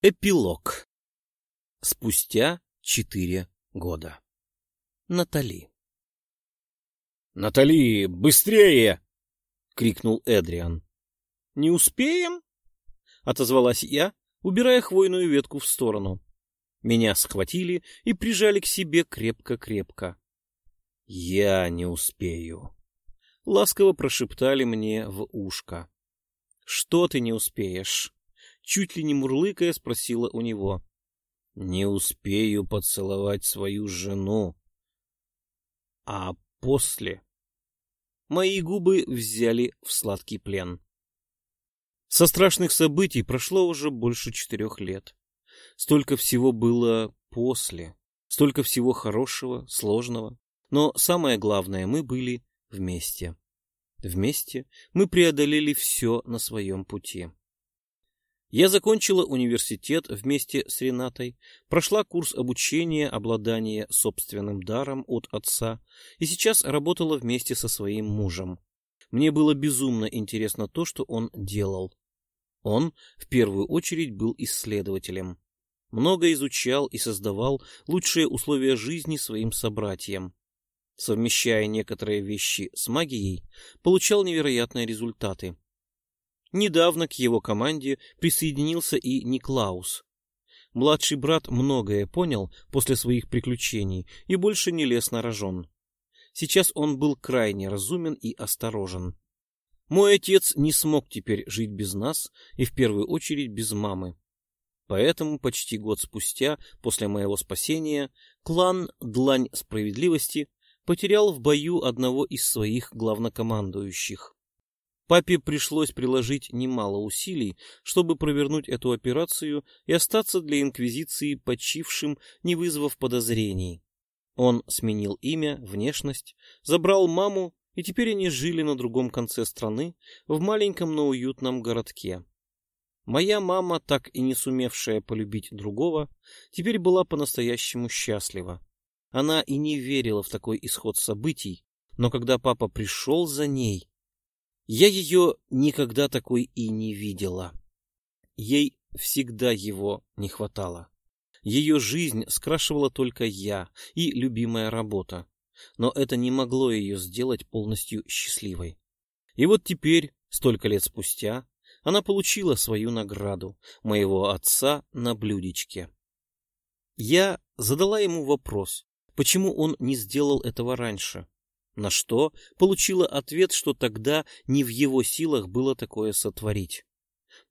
Эпилог. Спустя четыре года. Натали. «Натали, быстрее!» — крикнул Эдриан. «Не успеем?» — отозвалась я, убирая хвойную ветку в сторону. Меня схватили и прижали к себе крепко-крепко. «Я не успею», — ласково прошептали мне в ушко. «Что ты не успеешь?» Чуть ли не мурлыкая, спросила у него. — Не успею поцеловать свою жену. А после... Мои губы взяли в сладкий плен. Со страшных событий прошло уже больше четырех лет. Столько всего было после, столько всего хорошего, сложного. Но самое главное, мы были вместе. Вместе мы преодолели все на своем пути. Я закончила университет вместе с Ренатой, прошла курс обучения обладания собственным даром от отца и сейчас работала вместе со своим мужем. Мне было безумно интересно то, что он делал. Он, в первую очередь, был исследователем. Много изучал и создавал лучшие условия жизни своим собратьям. Совмещая некоторые вещи с магией, получал невероятные результаты. Недавно к его команде присоединился и Никлаус. Младший брат многое понял после своих приключений и больше не лез на рожон. Сейчас он был крайне разумен и осторожен. Мой отец не смог теперь жить без нас и в первую очередь без мамы. Поэтому почти год спустя, после моего спасения, клан Длань Справедливости потерял в бою одного из своих главнокомандующих. Папе пришлось приложить немало усилий, чтобы провернуть эту операцию и остаться для Инквизиции почившим, не вызвав подозрений. Он сменил имя, внешность, забрал маму, и теперь они жили на другом конце страны, в маленьком, но уютном городке. Моя мама, так и не сумевшая полюбить другого, теперь была по-настоящему счастлива. Она и не верила в такой исход событий, но когда папа пришел за ней, я ее никогда такой и не видела. Ей всегда его не хватало. Ее жизнь скрашивала только я и любимая работа. Но это не могло ее сделать полностью счастливой. И вот теперь, столько лет спустя, она получила свою награду, моего отца на блюдечке. Я задала ему вопрос, почему он не сделал этого раньше. На что получила ответ, что тогда не в его силах было такое сотворить.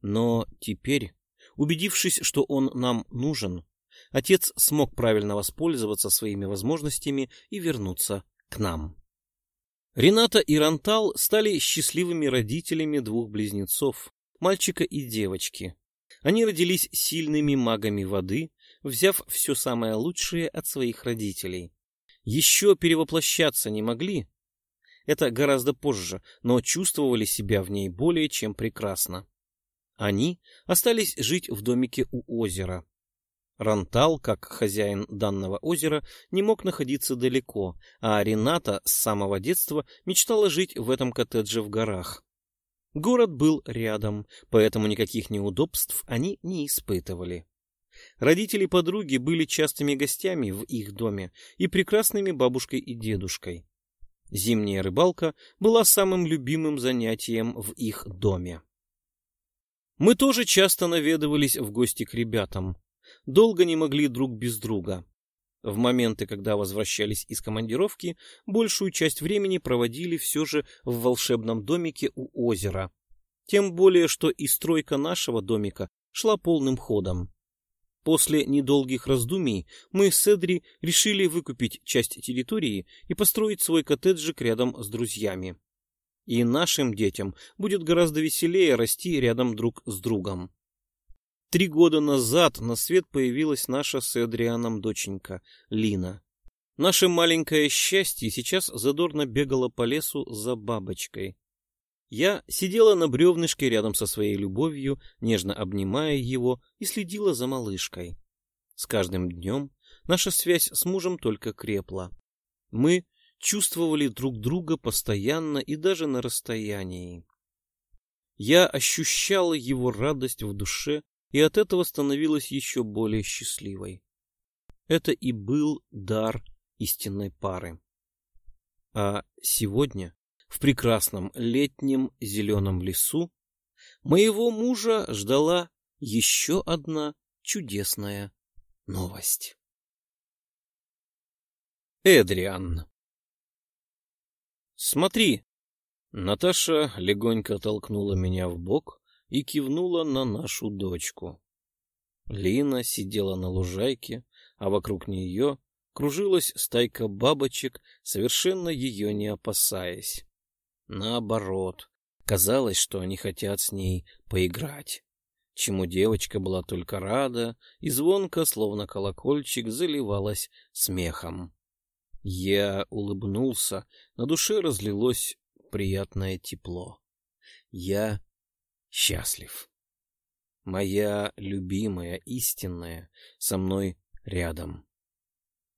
Но теперь, убедившись, что он нам нужен, отец смог правильно воспользоваться своими возможностями и вернуться к нам. Рената и Рантал стали счастливыми родителями двух близнецов, мальчика и девочки. Они родились сильными магами воды, взяв все самое лучшее от своих родителей еще перевоплощаться не могли. Это гораздо позже, но чувствовали себя в ней более чем прекрасно. Они остались жить в домике у озера. Рантал, как хозяин данного озера, не мог находиться далеко, а Рената с самого детства мечтала жить в этом коттедже в горах. Город был рядом, поэтому никаких неудобств они не испытывали. Родители подруги были частыми гостями в их доме и прекрасными бабушкой и дедушкой. Зимняя рыбалка была самым любимым занятием в их доме. Мы тоже часто наведывались в гости к ребятам. Долго не могли друг без друга. В моменты, когда возвращались из командировки, большую часть времени проводили все же в волшебном домике у озера. Тем более, что и стройка нашего домика шла полным ходом. После недолгих раздумий мы с Эдри решили выкупить часть территории и построить свой коттеджик рядом с друзьями. И нашим детям будет гораздо веселее расти рядом друг с другом. Три года назад на свет появилась наша с Эдрианом доченька Лина. Наше маленькое счастье сейчас задорно бегало по лесу за бабочкой. Я сидела на бревнышке рядом со своей любовью, нежно обнимая его и следила за малышкой. С каждым днем наша связь с мужем только крепла. Мы чувствовали друг друга постоянно и даже на расстоянии. Я ощущала его радость в душе и от этого становилась еще более счастливой. Это и был дар истинной пары. А сегодня, в прекрасном летнем зеленом лесу, моего мужа ждала еще одна чудесная новость. Эдриан «Смотри!» Наташа легонько толкнула меня в бок и кивнула на нашу дочку. Лина сидела на лужайке, а вокруг нее кружилась стайка бабочек, совершенно ее не опасаясь. Наоборот, казалось, что они хотят с ней поиграть, чему девочка была только рада и звонко, словно колокольчик, заливалась смехом. Я улыбнулся, на душе разлилось приятное тепло. Я счастлив. Моя любимая, истинная, со мной рядом.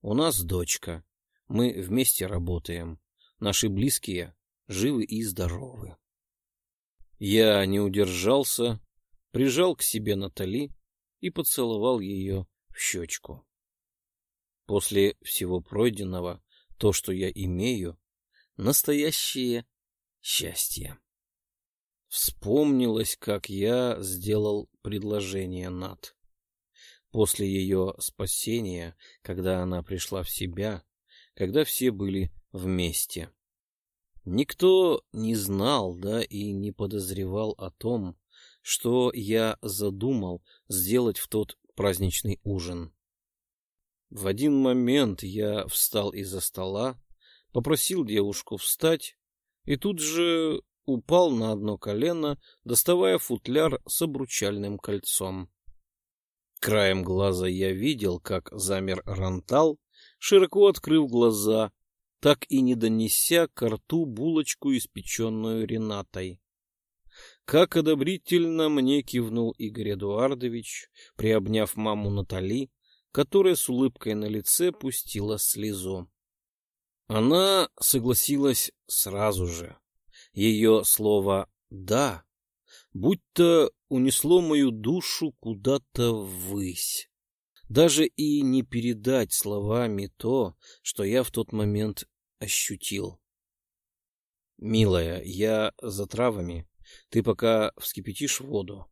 У нас дочка. Мы вместе работаем. Наши близкие живы и здоровы. Я не удержался, прижал к себе Натали и поцеловал ее в щечку. После всего пройденного, то, что я имею, настоящее счастье. Вспомнилось, как я сделал предложение Над. После ее спасения, когда она пришла в себя, когда все были вместе. Никто не знал, да и не подозревал о том, что я задумал сделать в тот праздничный ужин. В один момент я встал из-за стола, попросил девушку встать и тут же упал на одно колено, доставая футляр с обручальным кольцом. Краем глаза я видел, как замер Рантал, широко открыв глаза, так и не донеся к рту булочку, испеченную Ренатой. Как одобрительно мне кивнул Игорь Эдуардович, приобняв маму Натали, которая с улыбкой на лице пустила слезу. Она согласилась сразу же. Ее слово «да» будто унесло мою душу куда-то ввысь. Даже и не передать словами то, что я в тот момент ощутил. «Милая, я за травами. Ты пока вскипятишь воду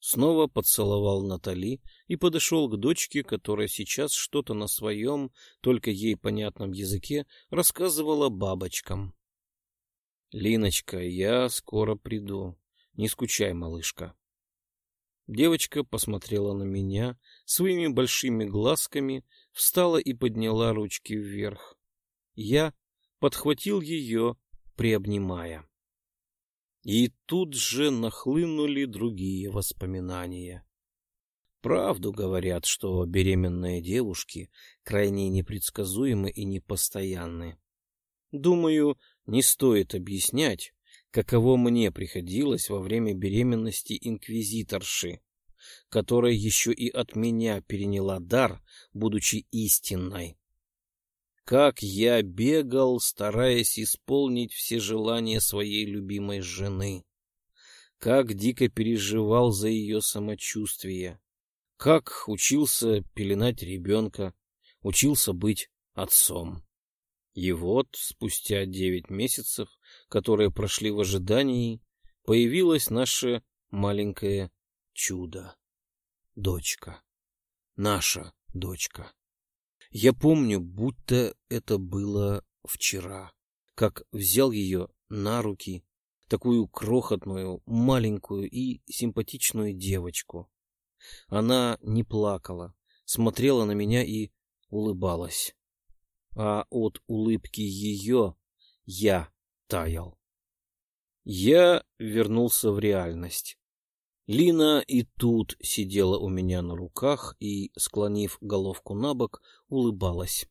снова поцеловал Натали и подошел к дочке, которая сейчас что-то на своем, только ей понятном языке, рассказывала бабочкам. «Линочка, я скоро приду. Не скучай, малышка». Девочка посмотрела на меня своими большими глазками, встала и подняла ручки вверх. Я подхватил ее, приобнимая. И тут же нахлынули другие воспоминания. Правду говорят, что беременные девушки крайне непредсказуемы и непостоянны. Думаю, не стоит объяснять, каково мне приходилось во время беременности инквизиторши, которая еще и от меня переняла дар, будучи истинной. Как я бегал, стараясь исполнить все желания своей любимой жены. Как дико переживал за ее самочувствие. Как учился пеленать ребенка, учился быть отцом. И вот, спустя девять месяцев, которые прошли в ожидании, появилось наше маленькое чудо. Дочка. Наша дочка. Я помню, будто это было вчера, как взял ее на руки, такую крохотную, маленькую и симпатичную девочку. Она не плакала, смотрела на меня и улыбалась. А от улыбки ее я таял. Я вернулся в реальность. Лина и тут сидела у меня на руках и, склонив головку на бок, улыбалась.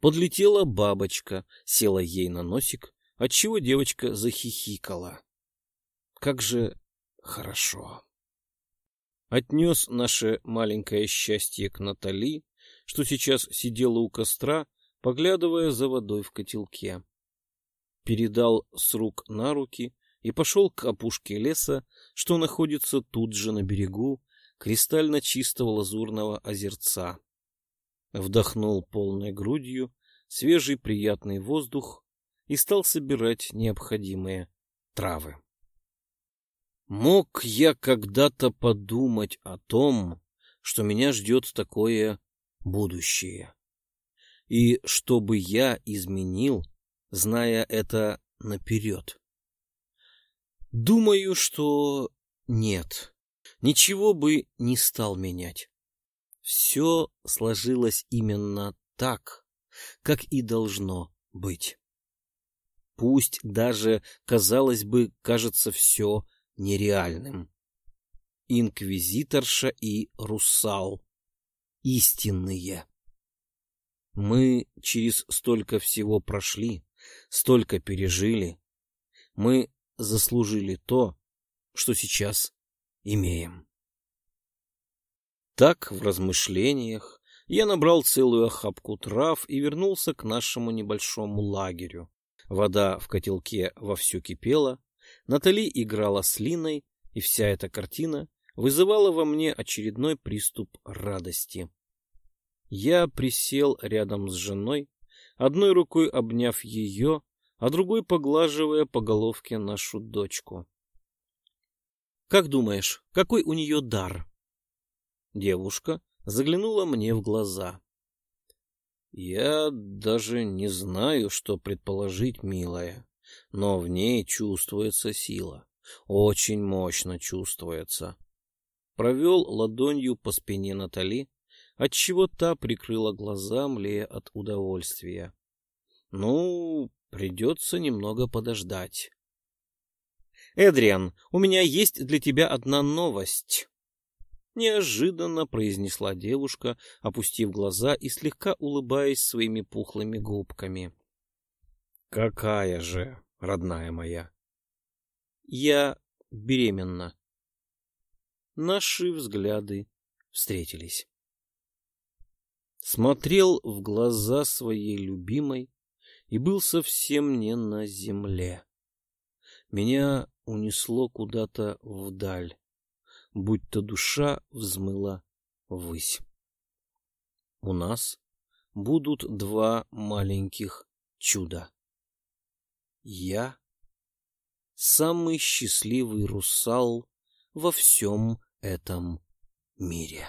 Подлетела бабочка, села ей на носик, отчего девочка захихикала. Как же хорошо. Отнес наше маленькое счастье к Натали, что сейчас сидела у костра, поглядывая за водой в котелке. Передал с рук на руки и пошел к опушке леса, что находится тут же на берегу кристально чистого лазурного озерца. Вдохнул полной грудью свежий приятный воздух и стал собирать необходимые травы. Мог я когда-то подумать о том, что меня ждет такое будущее, и что бы я изменил, зная это наперед? Думаю, что нет, ничего бы не стал менять. Все сложилось именно так, как и должно быть. Пусть даже, казалось бы, кажется все нереальным. Инквизиторша и русал. Истинные. Мы через столько всего прошли, столько пережили. Мы заслужили то, что сейчас имеем. Так, в размышлениях, я набрал целую охапку трав и вернулся к нашему небольшому лагерю. Вода в котелке вовсю кипела, Натали играла с Линой, и вся эта картина вызывала во мне очередной приступ радости. Я присел рядом с женой, одной рукой обняв ее, а другой поглаживая по головке нашу дочку. «Как думаешь, какой у нее дар?» Девушка заглянула мне в глаза. «Я даже не знаю, что предположить, милая, но в ней чувствуется сила, очень мощно чувствуется». Провел ладонью по спине Натали, отчего та прикрыла глаза, млея от удовольствия. «Ну, придется немного подождать». «Эдриан, у меня есть для тебя одна новость» неожиданно произнесла девушка, опустив глаза и слегка улыбаясь своими пухлыми губками. Какая же, родная моя? Я беременна. Наши взгляды встретились. Смотрел в глаза своей любимой и был совсем не на земле. Меня унесло куда-то вдаль будто душа взмыла ввысь. У нас будут два маленьких чуда. Я самый счастливый русал во всем этом мире.